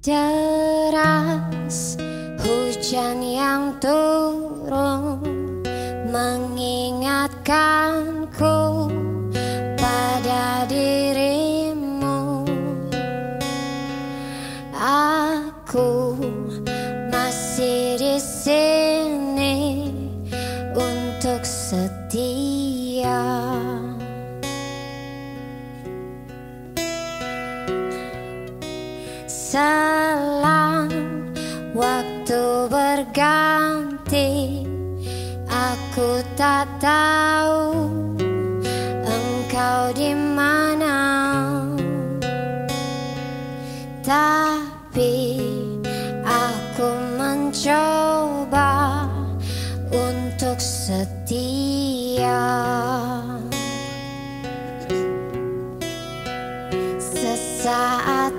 Deras hujan yang turun mengingatkanku pada dirimu. Aku masih di sini untuk setia. Selang waktu berganti Aku tak tahu engkau di mana. Tapi aku mencoba untuk setia. Sesaat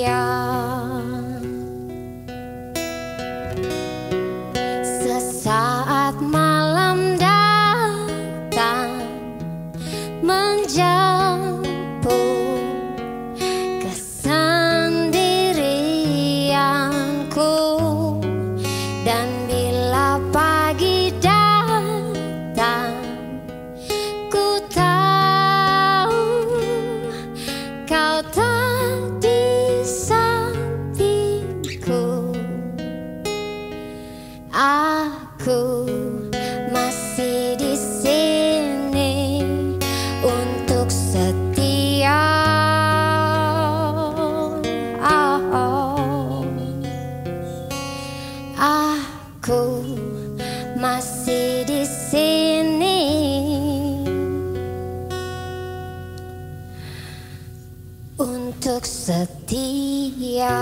setia. Aku masih di sini untuk setia Oh, Aku masih di sini untuk setia.